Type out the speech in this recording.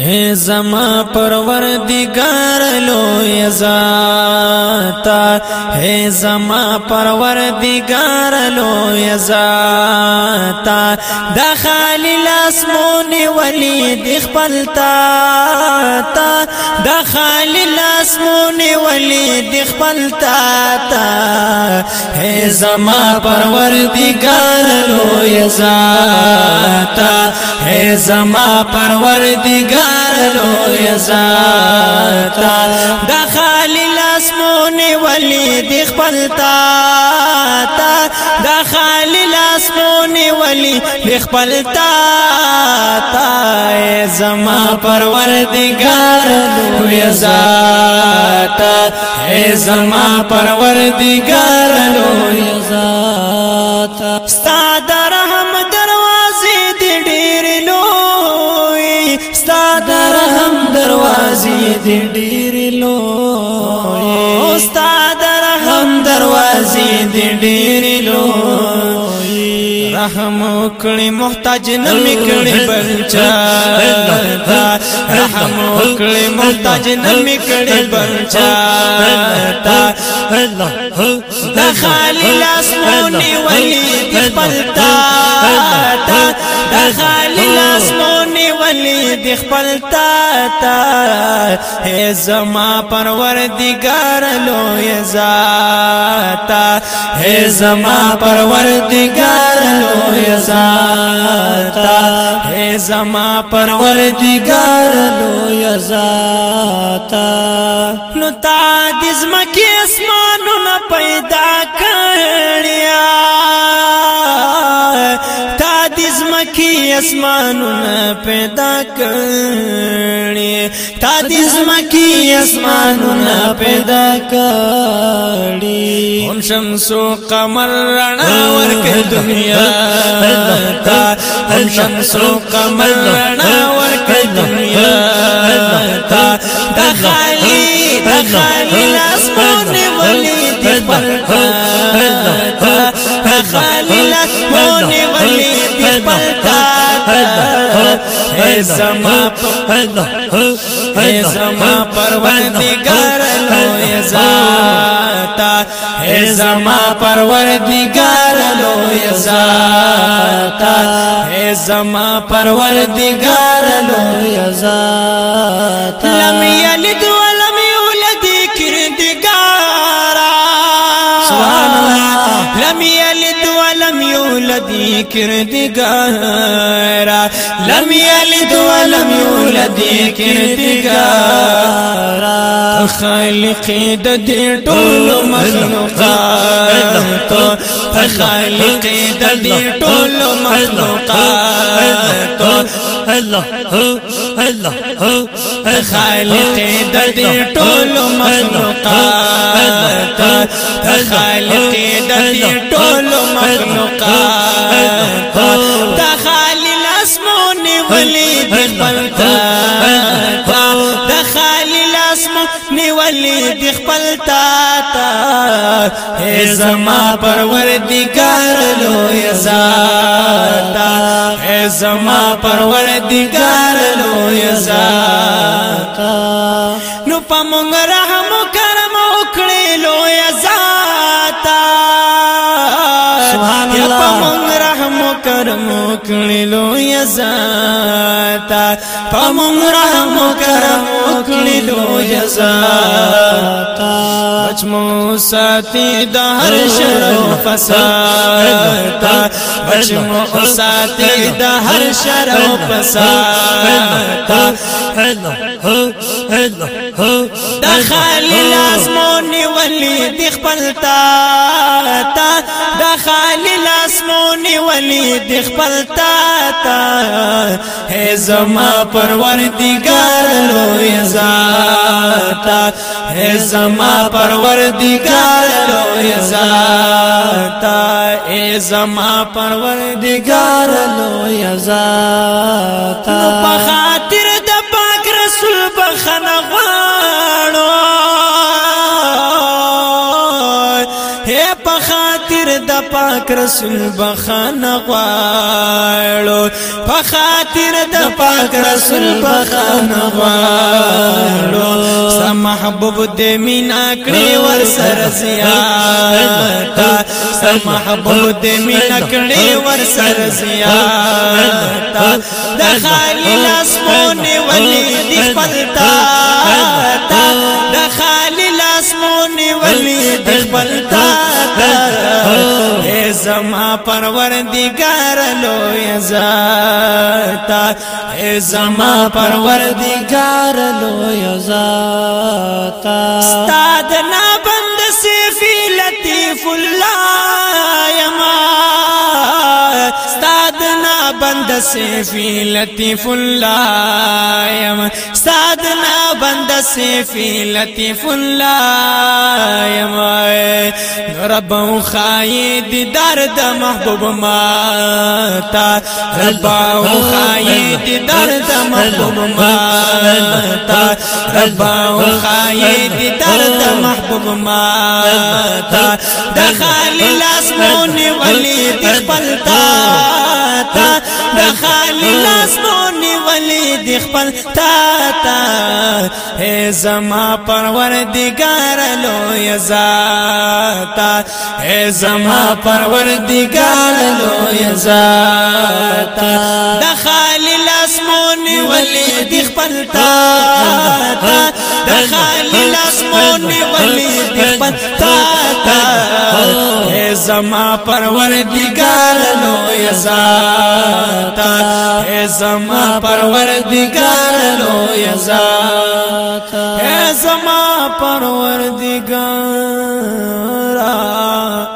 اے زما پروردگار لوی ذاتا اے زما پروردگار لوی ذاتا دا خالی لاسمون ولی دی خپل تا تا دا خالی لاسمون ولی دی خپل تا تا اے زما پروردگار لوی ذاتا اے زما پروردگار لوی ذاتا دا خالی لاسمون ولی دی خپل تا تا دا خالی لاسمون ولی دی خپل تا تا اے زما پروردگار لوی ذاتا اے زما پروردگار لوی دی ډیر لو استاد رحم دروازې دی ډیر لو رحم وکړي محتاج نه میکړي بچا رحم وکړي محتاج نه میکړي بچا دا خالی لاسمونی ولی دی پلتا دا خالی لاسمونی علی دی خپل تا تا ہے زما پروردگار لو یزاتا ہے زما پروردگار لو یزاتا ہے زما پروردگار لو یزاتا نو تا دزمکی اسمانو نا پیدا کړیا زمکی اسمانونه پیدا کرنی تا دې زمکی اسمانونه پیدا کرنی ان شمس و قمر رانا ورک دنیا تا ان شمس و قمر رانا ورک دنیا تا دا خالی دا خالی اسمان ولي دی پر تا دا تخالي اسمان اے زما اے زما پروردگار لوی ذاتا اے زما پروردگار لوی ذاتا اے زما پروردگار لوی ذاتا لم یلد لم يلد ولم يولد كردگارا لم يلد ولم يولد كردگارا خالق د دې ټول مخلوقات خالق د دې ټول مخلوقات الله الله خالق د دې ټول مخلوقات خالق د دې ټول مخلوقات د خالق اسمون ولي لاس مو نیولې د خپل تا تا اے زما پروردگار لوی ذات اے زما پروردگار لوی ذات लोस राम करो खणी लोय بچ مو ساتي د هر شر فساد تا بچ مو ساتي د هر شر فساد تا د خالی لازمون ولی د خپل تا تا د خالی لازمون ولی د خپل تا تا هي زما پروردگار لوی ذات هي زما پرور پروردگار لوی ذاتا اے زما پروردگار لوی ذاتا په خاطر د پاک رسول بخنه غواړو اے په خاطر د پاک رسول بخنه غواړو په خاطر د پاک رسول بخنه غواړو محبوب دې مینا کړې ور سره زیاتا ستا محبوب دې مینا کړې ور سره زیاتا د خالي لاسونه ولې دې پلتا پروردگار لوی ذات اے زما پروردگار لوی ذات استاد نا بند سی فی لطیف اللہ یما استاد نا بند سیفی لطیف اللہ یم سادنا بند سیفی لطیف اللہ یم رب خائی دیدار د محبوب ماتا رب خائی دیدار د محبوب ماتا رب خائی دیدار د محبوب ماتا د خالی لاس مونی ولی دی د خالی لاس مونې ولی د خپل تا تا اے زما پروردگار لوی ذاتا اے زما پروردگار لوی ذاتا د خالی لاسمون ولې د خپل تا د خالي لاسمون ولې د خپل تا زما پروردگار لوی ذات اے زما پروردگار لوی ذات اے زما پروردگار